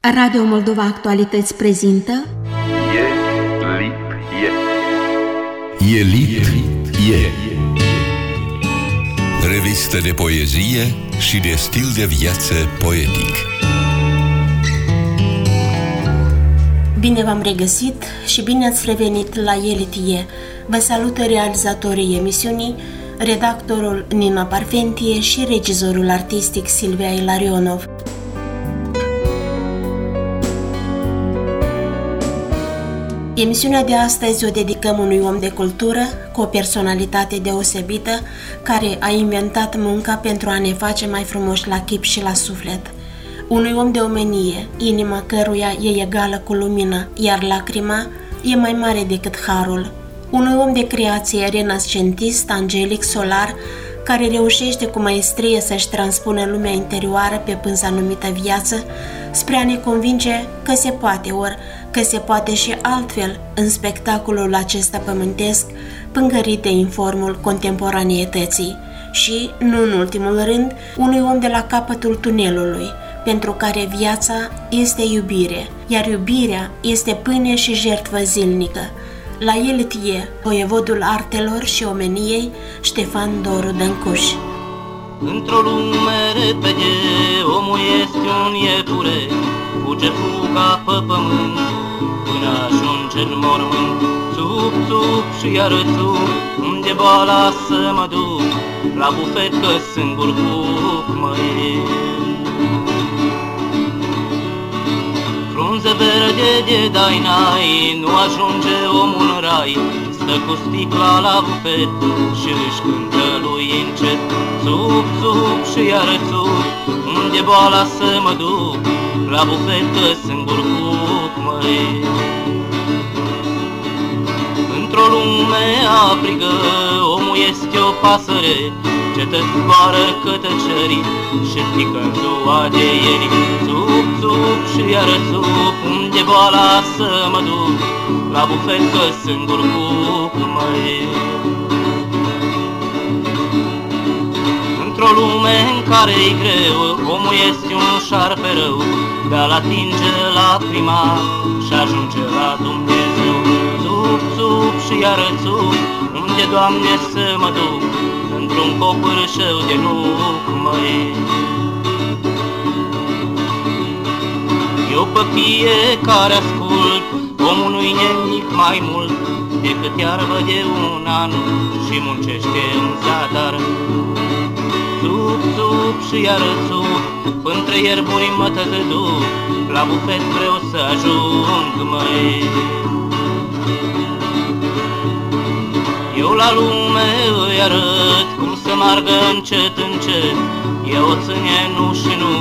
Radio Moldova Actualități prezintă E lip e E lip, e Revistă de poezie și de stil de viață poetic Bine v-am regăsit și bine ați revenit la Elitie. Vă salută realizatorii emisiunii, redactorul Nina Parfentie și regizorul artistic Silvia Ilarionov. Emisiunea de astăzi o dedicăm unui om de cultură cu o personalitate deosebită care a inventat munca pentru a ne face mai frumoși la chip și la suflet. Unui om de omenie, inima căruia e egală cu lumina, iar lacrima e mai mare decât harul. Unui om de creație renascentist, angelic, solar, care reușește cu maestrie să-și transpună lumea interioară pe pânza numită viață, spre a ne convinge că se poate, ori că se poate și altfel în spectacolul acesta pământesc, pângărit de informul contemporaneității și, nu în ultimul rând, unui om de la capătul tunelului, pentru care viața este iubire, iar iubirea este pâine și jertvă zilnică. La el tie voievodul artelor și omeniei Ștefan Doru Dăncuș. Într-o lume repede, omul este un iepure, fuge fuga pe pământ, până ajunge în mormânt. Țup, țup și iar țup, unde boala să mă duc, la bufet că singur cuc mă Frunze verde de dai nu ajunge omul în rai, stă cu sticla la bufet și își cântă lui încet. Țup, țup și iar țup, unde boala să mă duc, la bufet că singur cuc măi. Într-o lume aprigă, omul este o pasăre, ce te zboară către cerii și pică în ziua de ieri. Țup, țup și iar țup, unde boala să mă duc, la bufet că singur cuc măi. Într-o lume în care e greu, omul este un șarpe rău, de-a-l atinge lacrima și ajunge la Dumnezeu. Țup, țup și iar țup, unde, Doamne, să mă duc, într-un copârșău de nuc, măi. Eu pe fiecare ascult, omul nu-i nimic mai mult decât iarbă de un an și muncește în zadar. Țup, țup și iar țup, între ierburi mă duc, la bufet vreau să ajung, măi. Eu la lume îi arăt cum să margă încet, încet, eu o ține nu și nu,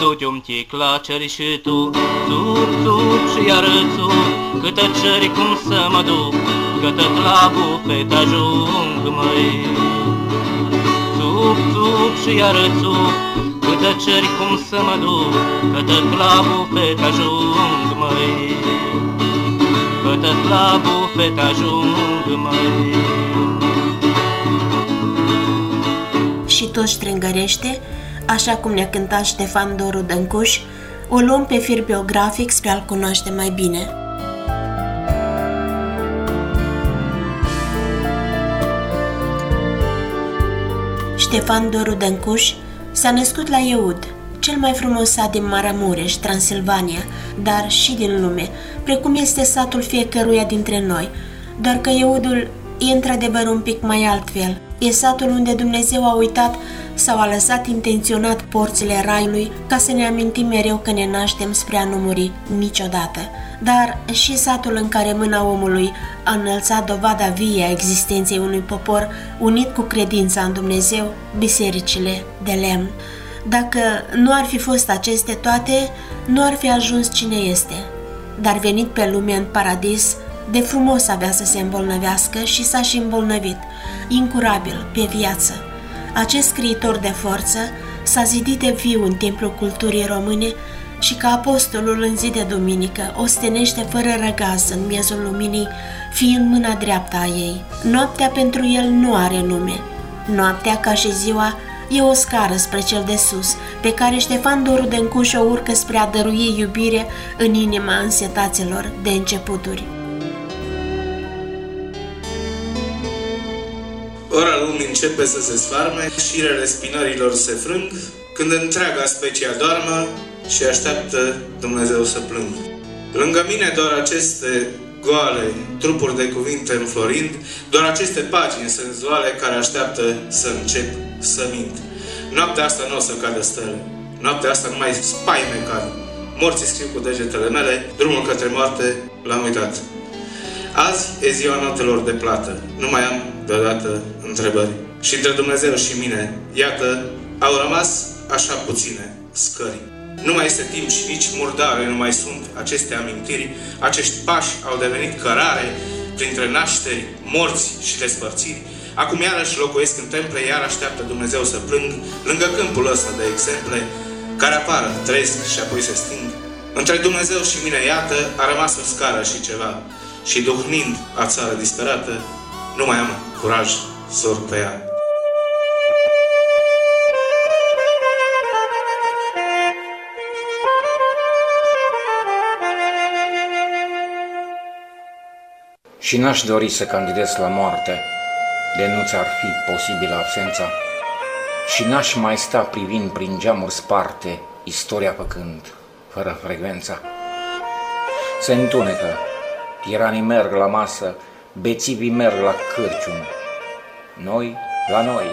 du-te un tic la ceri și tu, țup, țup și iar țup, câtă ceri cum să mă duc, că tot la bufet ajung, măi. Țup, țup și iar țup, câtă ceri cum să mă duc, că tot la bufet ajung, măi. Că tot la bufet ajung, măi. Și tot strângărește, așa cum ne-a cântat Ștefan Doru Dăncuș, o luăm pe fir biografic spre a-l cunoaște mai bine. Ștefan Doru Dăncuș s-a născut la Eud, cel mai frumos sat din Maramureș, Transilvania, dar și din lume, precum este satul fiecăruia dintre noi, doar că Eudul e într-adevăr un pic mai altfel. E satul unde Dumnezeu a uitat sau a lăsat intenționat porțile raiului ca să ne amintim mereu că ne naștem spre a nu muri niciodată. Dar și satul în care mâna omului a înălțat dovada vie a existenței unui popor unit cu credința în Dumnezeu, bisericile de lemn. Dacă nu ar fi fost aceste toate, nu ar fi ajuns cine este. Dar venit pe lume în paradis, de frumos avea să se îmbolnăvească și s-a și îmbolnăvit, incurabil, pe viață. Acest scriitor de forță s-a zidit de viu în templul culturii române și ca apostolul în zi de duminică ostenește fără răgaz în miezul luminii, fiind mâna dreapta a ei. Noaptea pentru el nu are nume. Noaptea, ca și ziua, e o scară spre cel de sus, pe care Ștefan Doru Dencuș o urcă spre a dărui iubire în inima însetaților de începuturi. Ora lumii începe să se sfarme, șirele spinărilor se frâng, când întreaga specie adormă și așteaptă Dumnezeu să plângă. Lângă mine doar aceste goale, trupuri de cuvinte înflorind, doar aceste pagini senzuale care așteaptă să încep să mint. Noaptea asta nu o să cadă stele. Noaptea asta numai spaime cad. Morții scriu cu degetele mele, drumul către moarte l-am uitat. Azi e ziua notelor de plată. Nu mai am deodată întrebări. Și între Dumnezeu și mine, iată, au rămas așa puține scări. Nu mai este timp și nici murdare, nu mai sunt aceste amintiri. Acești pași au devenit cărare printre nașteri, morți și despărțiri. Acum iarăși locuiesc în temple, iar așteaptă Dumnezeu să plâng, lângă câmpul ăsta de exemple, care apar, trăiesc și apoi se sting. Între Dumnezeu și mine, iată, a rămas o scară și ceva. Și duhnind a țară disperată, nu mai am curaj să urc pe ea. Și n-aș dori să candidez la moarte, de nu ți-ar fi posibilă absența. Și n-aș mai sta privind prin geamuri sparte, istoria păcând, fără frecvența. Se întunecă, tiranii merg la masă, bețivii merg la cârciun. Noi la noi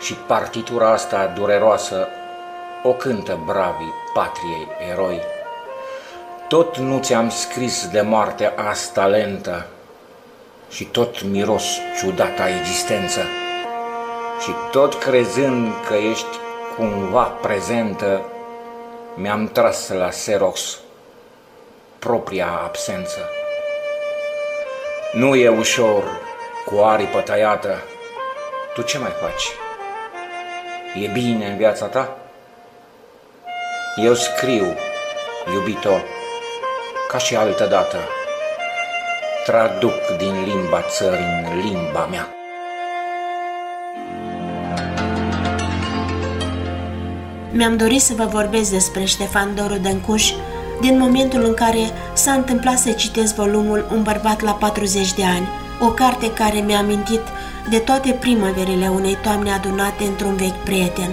și partitura asta dureroasă o cântă bravii patriei eroi. Tot nu ți-am scris de moarte asta lentă și tot miros ciudata existență și tot crezând că ești cumva prezentă, mi-am tras la Xerox propria absență. Nu e ușor cu aripă tăiată. Tu ce mai faci? E bine în viața ta? Eu scriu, iubito, ca și altă dată. Traduc din limba țării în limba mea. Mi-am dorit să vă vorbesc despre Ștefan Doru Dăncuș din momentul în care s-a întâmplat să citesc volumul Un bărbat la 40 de ani, o carte care mi-a amintit de toate primăverile unei toamne adunate într-un vechi prieten.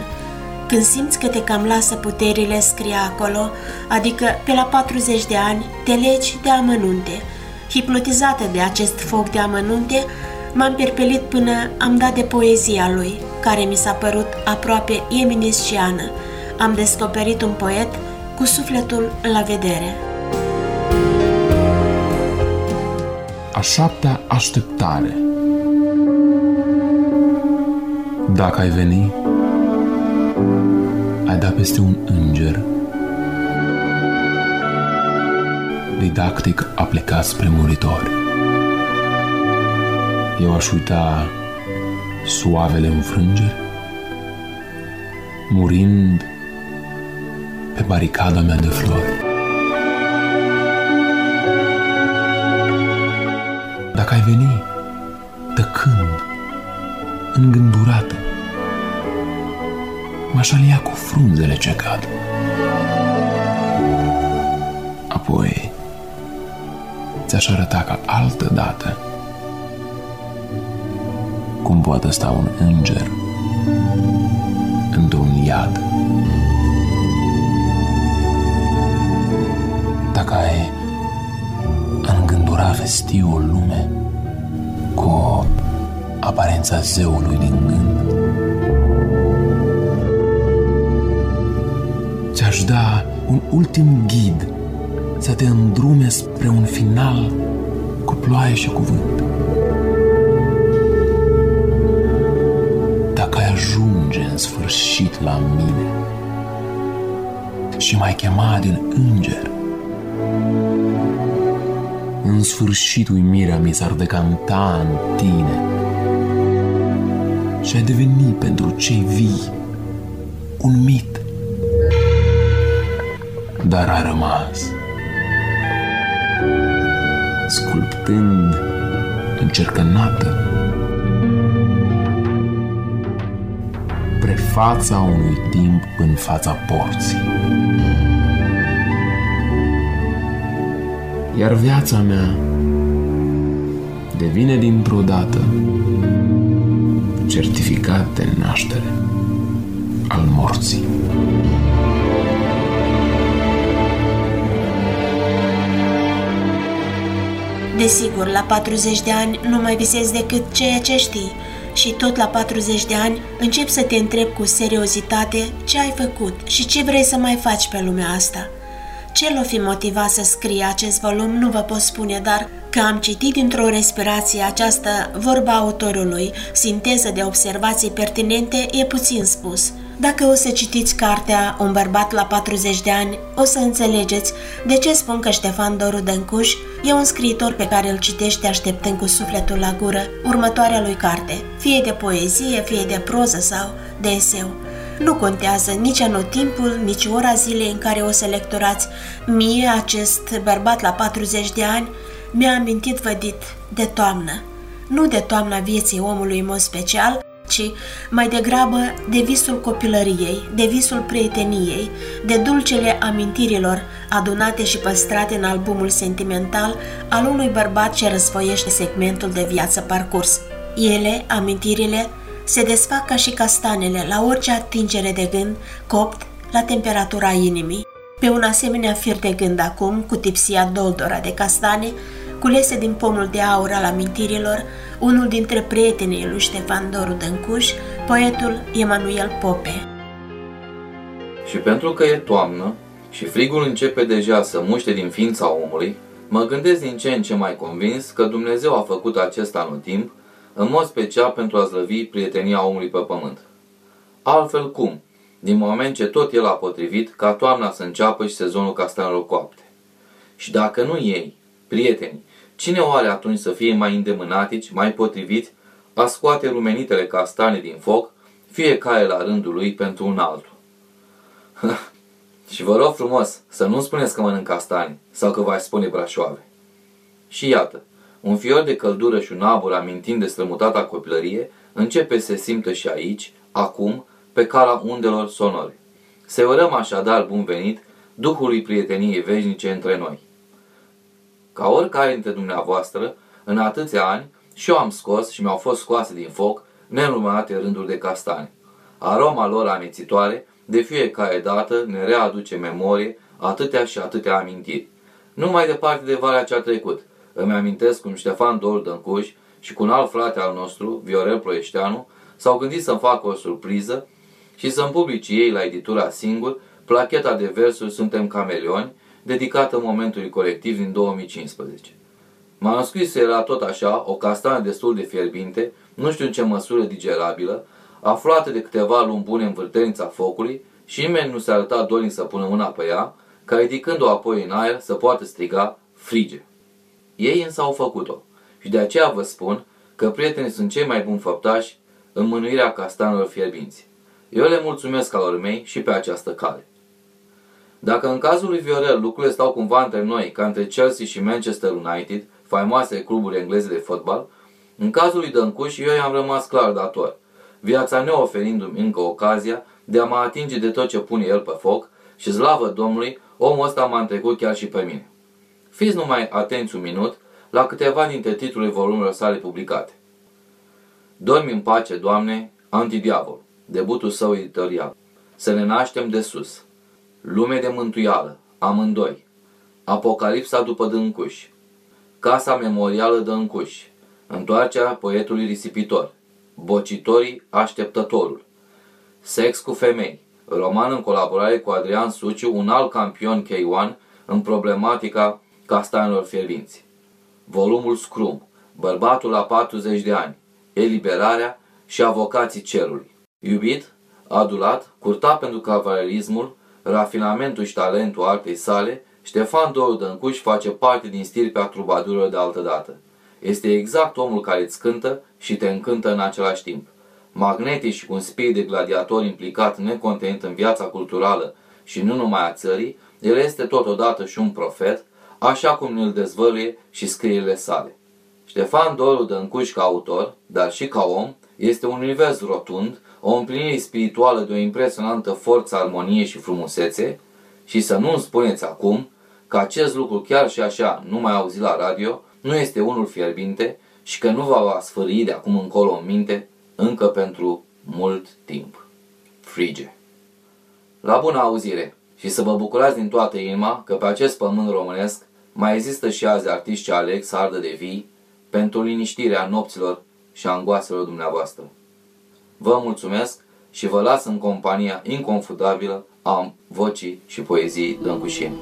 Când simți că te cam lasă puterile, scria acolo, adică pe la 40 de ani te legi de amănunte. Hipnotizată de acest foc de amănunte, m-am perpelit până am dat de poezia lui, care mi s-a părut aproape eminesciană. Am descoperit un poet cu sufletul la vedere. A șaptea așteptare Dacă ai veni, ai da peste un înger didactic a plecat spre muritori. Eu aș uita suavele înfrângeri, murind pe baricada mea de flori. Dacă ai veni, tăcând, îngândurată, m-aș alia cu frunzele ce cad. Apoi, ți-aș arăta ca altă dată cum poate sta un înger într-un iad. Dacă ai îngândura festiul lume cu aparența zeului din gând, ți-aș da un ultim ghid să te îndrume spre un final cu ploaie și cuvânt. Dacă ai ajunge în sfârșit la mine și mai chema din înger, în sfârșit uimirea mi s-ar decanta în tine și ai deveni pentru cei vii un mit. Dar a rămas sculptând încercănată fața unui timp în fața porții. Iar viața mea devine dintr-o dată certificat de naștere al morții. Desigur, la 40 de ani nu mai visezi decât ceea ce știi și tot la 40 de ani începi să te întrebi cu seriozitate ce ai făcut și ce vrei să mai faci pe lumea asta. Ce l-o fi motivat să scrie acest volum nu vă pot spune, dar că am citit dintr-o respirație această vorba autorului, sinteză de observații pertinente, e puțin spus. Dacă o să citiți cartea Un bărbat la 40 de ani, o să înțelegeți de ce spun că Ștefan Doru Dăncuș e un scriitor pe care îl citește așteptând cu sufletul la gură următoarea lui carte, fie de poezie, fie de proză sau de eseu. Nu contează nici anotimpul, nici ora zilei în care o să lecturați. Mie, acest bărbat la 40 de ani, mi-a amintit vădit de toamnă. Nu de toamna vieții omului în mod special, ci mai degrabă de visul copilăriei, de visul prieteniei, de dulcele amintirilor adunate și păstrate în albumul sentimental al unui bărbat ce răsfoiește segmentul de viață parcurs. Ele, amintirile, se desfac ca și castanele la orice atingere de gând, copt la temperatura inimii. Pe un asemenea fir de gând acum, cu tipsia doldora de castane, culese din pomul de aur al amintirilor, unul dintre prietenii lui Ștefan Doru Dăncuș, poetul Emanuel Pope. Și pentru că e toamnă și frigul începe deja să muște din ființa omului, mă gândesc din ce în ce mai convins că Dumnezeu a făcut acest anotimp în mod special pentru a slăvi prietenia omului pe pământ. Altfel cum? Din moment ce tot el a potrivit ca toamna să înceapă și sezonul castanelor coapte. Și dacă nu ei, prieteni, cine oare atunci să fie mai îndemânatici, mai potriviți, a scoate rumenitele castane din foc, fiecare la rândul lui pentru un altul. și vă rog frumos să nu spuneți că mănânc castane sau că v-aș spune brașoave. Și iată, un fior de căldură și un abur amintind de strămutata copilărie începe să se simtă și aici, acum, pe cara undelor sonore. Se urăm așadar bun venit Duhului prieteniei veșnice între noi. Ca oricare dintre dumneavoastră, în atâția ani, și eu am scos și mi-au fost scoase din foc nenumărate rânduri de castane. Aroma lor amețitoare, de fiecare dată, ne readuce memorie atâtea și atâtea amintiri. Nu mai departe de valea cea trecut – îmi amintesc cum Ștefan Dor Dăncuș și cu un alt frate al nostru, Viorel Ploieșteanu, s-au gândit să-mi facă o surpriză și să-mi publice ei la editura Singur placheta de versuri Suntem Cameleoni, dedicată momentului colectiv din 2015. Manuscrisul era tot așa, o castană destul de fierbinte, nu știu în ce măsură digerabilă, aflată de câteva luni bune în vârtenița focului și nimeni nu se arăta dorin să pună mâna pe ea, ca ridicând-o apoi în aer să poată striga frige. Ei însă au făcut-o și de aceea vă spun că prietenii sunt cei mai buni făptași în mânuirea castanelor fierbinți. Eu le mulțumesc alor mei și pe această cale. Dacă în cazul lui Viorel lucrurile stau cumva între noi, ca între Chelsea și Manchester United, faimoase cluburi engleze de fotbal, în cazul lui Dăncuș eu i-am rămas clar dator, viața neoferindu-mi încă ocazia de a mă atinge de tot ce pune el pe foc și slavă Domnului, omul ăsta m-a întrecut chiar și pe mine. Fiți numai atenți un minut la câteva dintre titlurile volumilor sale publicate. Dormi în pace, Doamne, Antidiavol, debutul său editorial. Să ne naștem de sus. Lume de mântuială, amândoi. Apocalipsa după Dâncuș. Casa memorială Dâncuș. Întoarcerea poetului risipitor. Bocitorii așteptătorul. Sex cu femei. Roman în colaborare cu Adrian Suciu, un alt campion K1 în problematica castanilor fierbinți. Volumul Scrum, Bărbatul la 40 de ani, Eliberarea și Avocații Cerului. Iubit, adulat, curta pentru cavalerismul, rafinamentul și talentul artei sale, Ștefan Doru Dăncuș face parte din stirpea trubadurilor de altă dată. Este exact omul care îți cântă și te încântă în același timp. Magnetic și cu un spirit de gladiator implicat necontenit în viața culturală și nu numai a țării, el este totodată și un profet, așa cum ne-l dezvăluie și scrierile sale. Ștefan Doru Dăncuș ca autor, dar și ca om, este un univers rotund, o împlinire spirituală de o impresionantă forță, armonie și frumusețe și să nu-mi spuneți acum că acest lucru chiar și așa nu mai auzi la radio, nu este unul fierbinte și că nu va va sfârâi de acum încolo în minte încă pentru mult timp. Frige. La bună auzire și să vă bucurați din toată inima că pe acest pământ românesc mai există și azi artiști ce aleg să ardă de vii pentru liniștirea nopților și angoaselor dumneavoastră. Vă mulțumesc și vă las în compania inconfudabilă a vocii și poeziei Dâncușeni.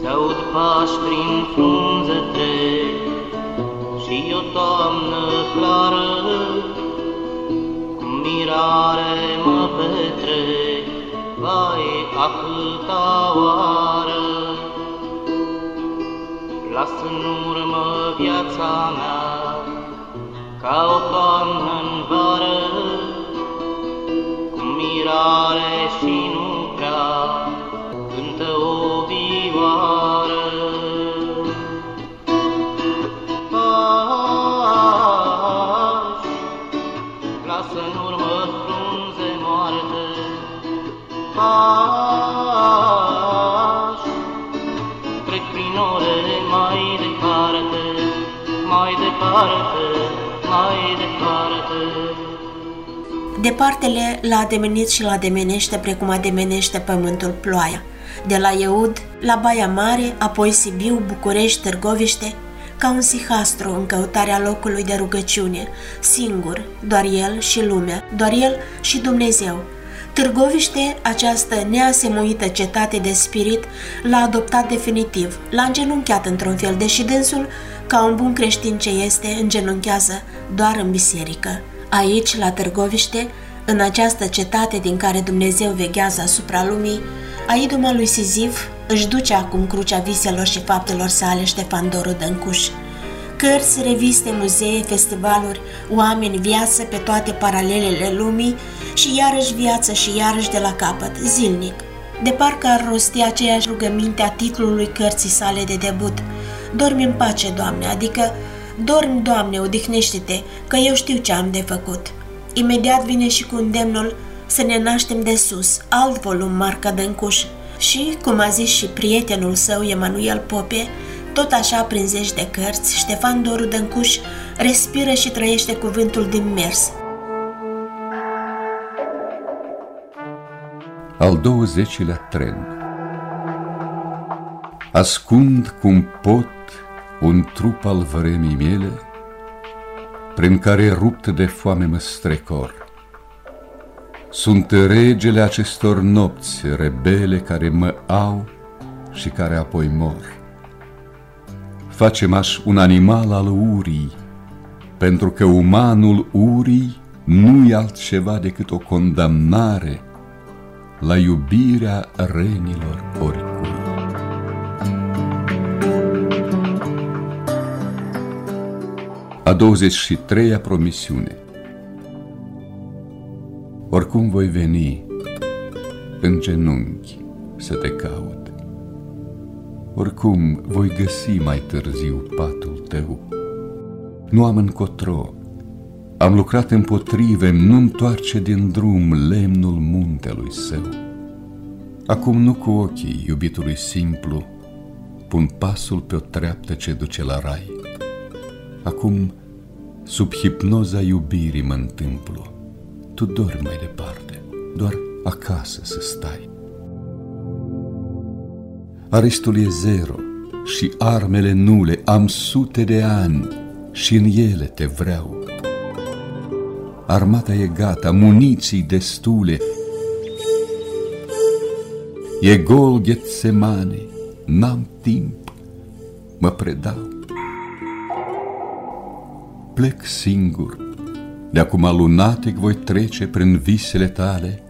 Se aud pași prin frunze trec și o toamnă clară cu mirare mă petrec, vai, a câta oară. Las în urmă viața mea ca o toamnă în vară, cu mirare și Departele l-a ademenit și l-ademenește precum ademenește pământul ploaia. De la Eud la Baia Mare, apoi Sibiu, București, Târgoviște, ca un sihastru în căutarea locului de rugăciune, singur, doar el și lumea, doar el și Dumnezeu. Târgoviște, această neasemuită cetate de spirit, l-a adoptat definitiv, l-a îngenunchiat într-un fel, deși dânsul, ca un bun creștin ce este, îngenunchează doar în biserică. Aici, la Târgoviște, în această cetate din care Dumnezeu veghează asupra lumii, Aiduma lui Sizif își duce acum crucea viselor și faptelor sale Ștefan Doru Dăncuș. Cărți, reviste, muzee, festivaluri, oameni, viață pe toate paralelele lumii și iarăși viață și iarăși de la capăt, zilnic. De parcă ar rosti aceeași rugăminte a titlului cărții sale de debut. Dormi în pace, Doamne, adică Dormi, Doamne, odihnește-te, că eu știu ce am de făcut. Imediat vine și cu îndemnul să ne naștem de sus, alt volum marca Dăncuș. Și, cum a zis și prietenul său Emanuel Pope, tot așa prin zeci de cărți, Ștefan Doru Dăncuș respiră și trăiește cuvântul din mers. Al 20-lea tren Ascund cum pot un trup al vremii mele, prin care rupt de foame mă strecor. Sunt regele acestor nopți rebele care mă au și care apoi mor. Facem-aș un animal al urii, pentru că umanul urii nu-i altceva decât o condamnare la iubirea renilor oricui. A 23-a promisiune Oricum voi veni în genunchi să te caut, Oricum voi găsi mai târziu patul tău. Nu am încotro, am lucrat împotrive, nu întoarce din drum lemnul muntelui său. Acum nu cu ochii iubitului simplu, pun pasul pe o treaptă ce duce la rai. Acum, sub hipnoza iubirii mă întâmplu, tu dormi mai departe, doar acasă să stai. Arestul e zero și armele nule, am sute de ani și în ele te vreau. Armata e gata, muniții destule, E gol Ghetsemane, n-am timp, mă predau. Plec singur, de acum lunatic voi trece prin visele tale,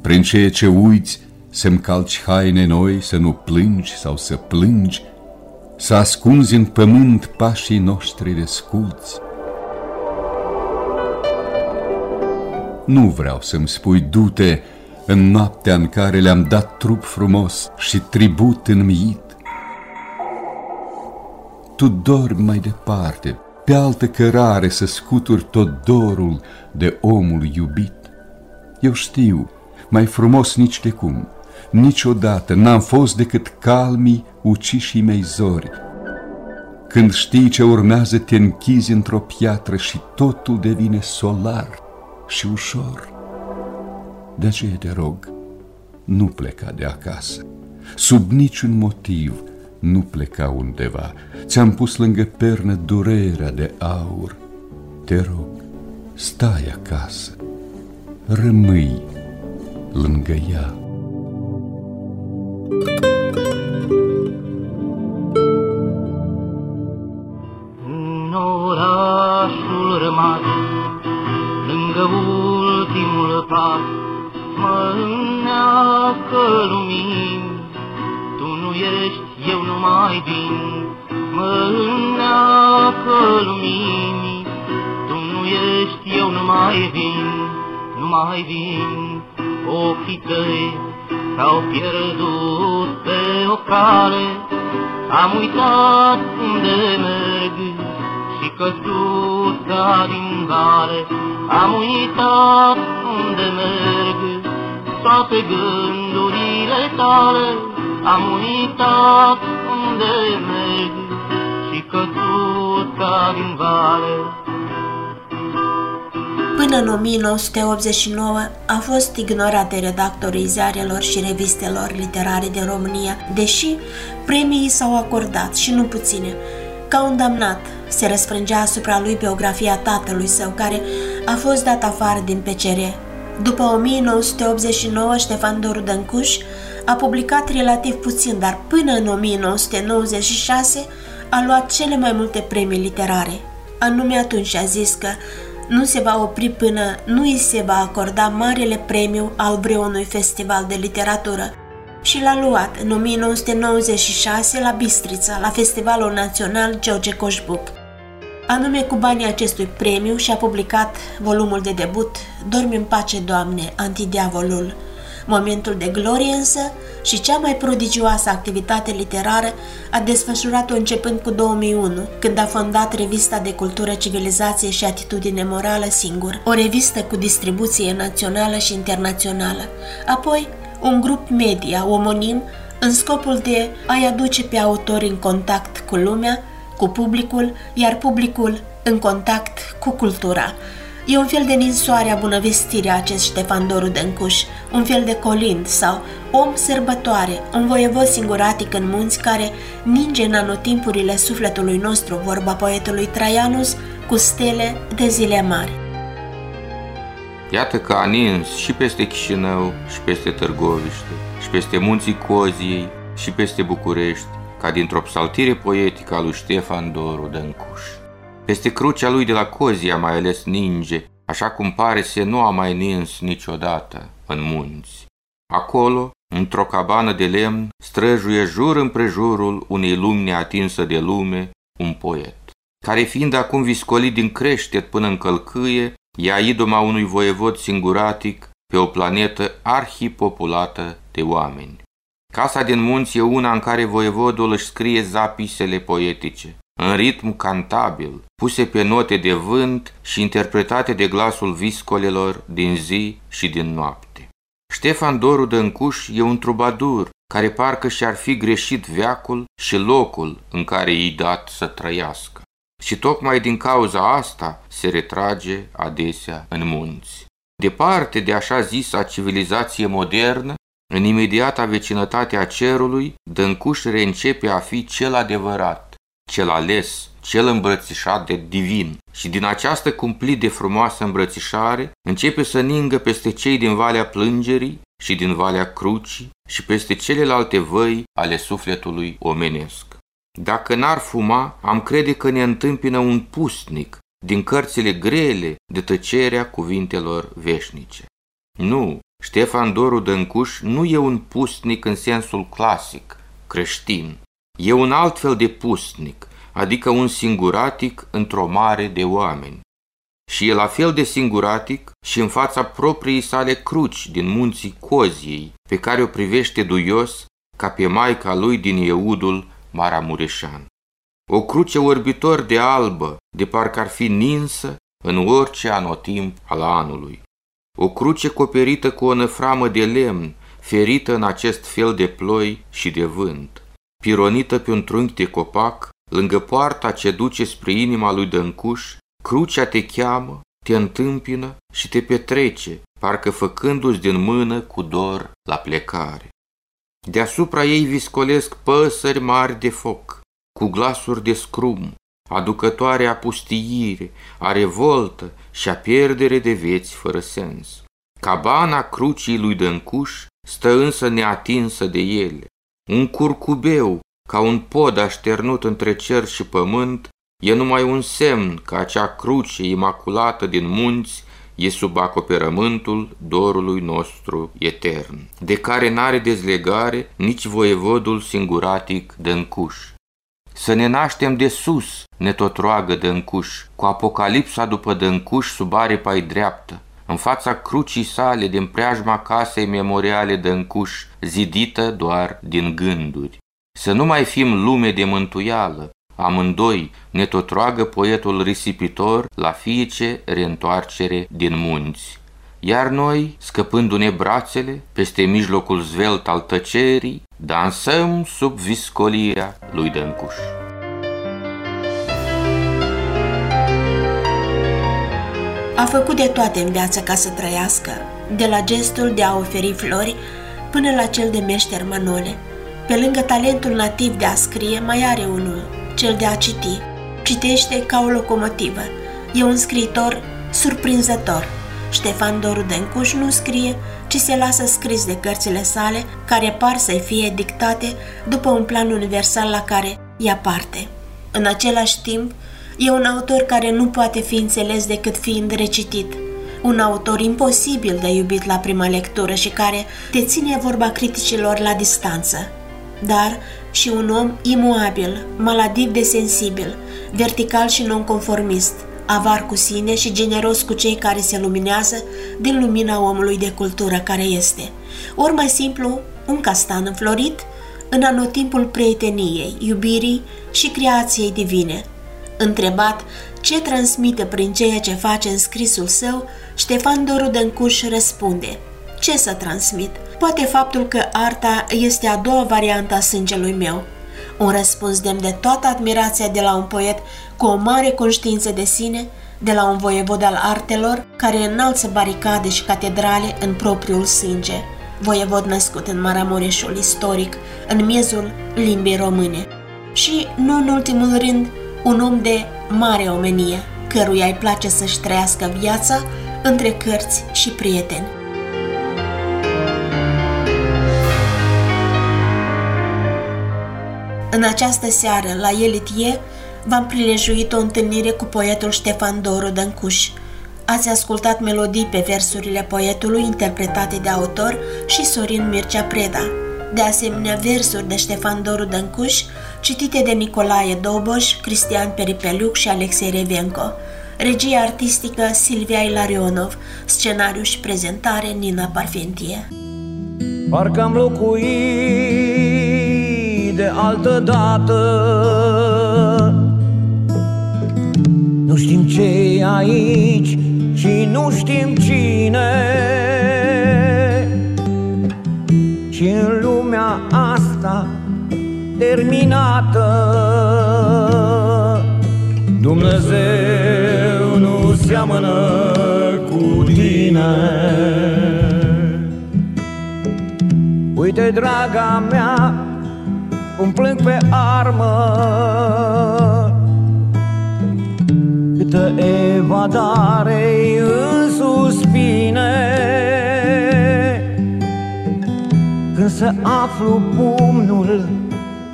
prin ceea ce uiți să-mi calci haine noi, să nu plângi sau să plângi, să ascunzi în pământ pașii noștri desculți. Nu vreau să-mi spui du-te în noaptea în care le-am dat trup frumos și tribut înmiit. Tu dormi mai departe, pe altă cărare să scuturi tot dorul de omul iubit? Eu știu, mai frumos nici de cum, niciodată n-am fost decât calmii ucișii mei zori. Când știi ce urmează, te închizi într-o piatră și totul devine solar și ușor. De aceea te rog, nu pleca de acasă, sub niciun motiv nu pleca undeva. Ți-am pus lângă pernă durerea de aur. Te rog, stai acasă, rămâi lângă ea. În orașul rămas, lângă ultimul pas, mă înneacă lumini. Tu nu ești, eu nu mai vin, mă înneacă lumini. Tu nu ești, eu nu mai vin, nu mai vin, ochii tăi s-au pierdut pe o cale, am uitat unde merg și căzut ca din vale, am uitat unde merg toate gândurile tale, am uitat unde merg și căzut ca din vale. Până în 1989 a fost ignorat de redactorii ziarelor și revistelor literare din România, deși premii s-au acordat și nu puține. Ca un damnat, se răsfrângea asupra lui biografia tatălui său, care a fost dat afară din PCR. După 1989, Ștefan Doru Dăncuș a publicat relativ puțin, dar până în 1996 a luat cele mai multe premii literare. Anume atunci a zis că nu se va opri până nu îi se va acorda marele premiu al breunui festival de literatură și l-a luat în 1996 la Bistrița, la Festivalul Național George Coșbuc. Anume cu banii acestui premiu și-a publicat volumul de debut Dormi în pace, Doamne, Antidiavolul, Momentul de glorie însă și cea mai prodigioasă activitate literară a desfășurat-o începând cu 2001, când a fondat revista de cultură, civilizație și atitudine morală Singur, o revistă cu distribuție națională și internațională. Apoi, un grup media omonim în scopul de a-i aduce pe autori în contact cu lumea, cu publicul, iar publicul în contact cu cultura. E un fel de ninsoarea bunăvestire acest Ștefan Doru Dăncuș, un fel de colind sau om sărbătoare, un voievod singuratic în munți care ninge în anotimpurile sufletului nostru, vorba poetului Traianus, cu stele de zile mari. Iată că a nins și peste Chișinău, și peste Târgoviște, și peste munții Coziei, și peste București, ca dintr-o psaltire poetică a lui Ștefan Doru Dăncuș. Peste crucea lui de la Cozia mai ales ninge, așa cum pare să nu a mai nins niciodată în munți. Acolo, într-o cabană de lemn, străjuie jur împrejurul unei lumini atinsă de lume, un poet, care fiind acum viscolit din creștet până în călcâie, ia idoma unui voievod singuratic pe o planetă arhipopulată de oameni. Casa din munți e una în care voievodul își scrie zapisele poetice, în ritm cantabil, puse pe note de vânt și interpretate de glasul viscolelor din zi și din noapte. Ștefan Doru Dăncuș e un trubadur care parcă și-ar fi greșit veacul și locul în care i dat să trăiască. Și tocmai din cauza asta se retrage adesea în munți. Departe de așa zisa civilizație modernă, în imediata vecinătate a cerului, Dăncuș reîncepe a fi cel adevărat, cel ales, cel îmbrățișat de divin. Și din această cumplit de frumoasă îmbrățișare începe să ningă peste cei din Valea Plângerii și din Valea Crucii și peste celelalte văi ale sufletului omenesc. Dacă n-ar fuma, am crede că ne întâmpină un pustnic din cărțile grele de tăcerea cuvintelor veșnice. Nu, Ștefan Doru Dăncuș nu e un pustnic în sensul clasic, creștin, E un alt fel de pustnic, adică un singuratic într-o mare de oameni. Și e la fel de singuratic și în fața propriei sale cruci din munții Coziei, pe care o privește duios ca pe maica lui din Eudul Maramureșan. o cruce orbitor de albă, de parcă ar fi ninsă în orice anotimp al anului. O cruce coperită cu o năframă de lemn, ferită în acest fel de ploi și de vânt. Pironită pe un trunchi de copac, lângă poarta ce duce spre inima lui Dăncuș, crucea te cheamă, te întâmpină și te petrece, parcă făcându-ți din mână cu dor la plecare. Deasupra ei viscolesc păsări mari de foc, cu glasuri de scrum, aducătoare a pustiire, a revoltă și a pierdere de vieți fără sens. Cabana crucii lui Dăncuș stă însă neatinsă de ele. Un curcubeu, ca un pod așternut între cer și pământ, e numai un semn că acea cruce imaculată din munți e sub acoperământul dorului nostru etern, de care n-are dezlegare nici voievodul singuratic Dăncuș. Să ne naștem de sus, ne tot roagă Dăncuș, cu apocalipsa după Dăncuș sub aripa dreaptă, în fața crucii sale din preajma casei memoriale Dăncuș, zidită doar din gânduri. Să nu mai fim lume de mântuială, amândoi ne tot roagă poetul risipitor la fiice reîntoarcere din munți. Iar noi, scăpându-ne brațele peste mijlocul zvelt al tăcerii, dansăm sub viscolia lui Dăncuș. A făcut de toate în viață ca să trăiască, de la gestul de a oferi flori până la cel de meșter manole. Pe lângă talentul nativ de a scrie, mai are unul, cel de a citi. Citește ca o locomotivă. E un scriitor surprinzător. Ștefan Doru Dencuș nu scrie, ci se lasă scris de cărțile sale, care par să-i fie dictate după un plan universal la care ia parte. În același timp, e un autor care nu poate fi înțeles decât fiind recitit. Un autor imposibil de iubit la prima lectură și care te ține vorba criticilor la distanță. Dar și un om imuabil, maladiv de sensibil, vertical și nonconformist, avar cu sine și generos cu cei care se luminează din lumina omului de cultură care este. Ori mai simplu, un castan înflorit în anotimpul prieteniei, iubirii și creației divine. Întrebat ce transmite prin ceea ce face în scrisul său, Ștefan Doru Dăncuș răspunde Ce să transmit? Poate faptul că arta este a doua variantă a sângelui meu. Un răspuns demn de toată admirația de la un poet cu o mare conștiință de sine, de la un voievod al artelor care înalță baricade și catedrale în propriul sânge, voievod născut în Maramureșul istoric, în miezul limbii române. Și, nu în ultimul rând, un om de mare omenie, căruia îi place să-și trăiască viața între cărți și prieteni. În această seară, la Elitie, v-am prilejuit o întâlnire cu poetul Ștefan Doru Dăncuș. Ați ascultat melodii pe versurile poetului interpretate de autor și Sorin Mircea Preda. De asemenea, versuri de Ștefan Doru Dăncuș, citite de Nicolae Doboș, Cristian Peripeliuc și Alexei Revenco. Regia artistică Silvia Ilarionov, scenariu și prezentare Nina Parfentie. Parcă am locuit de altă dată. Nu știm ce e aici și nu știm cine. Și în lumea asta terminată Dumnezeu nu seamănă cu tine. Uite, draga mea, cum plâng pe armă. Câtă evadare în suspine Când să aflu pumnul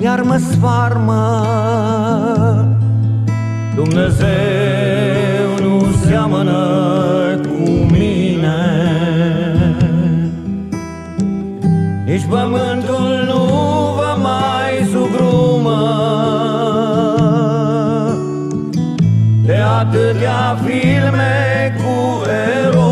iar mă sfarmă. Dumnezeu nu seamănă cu mine. Nici pământul atâtea filme cu eroi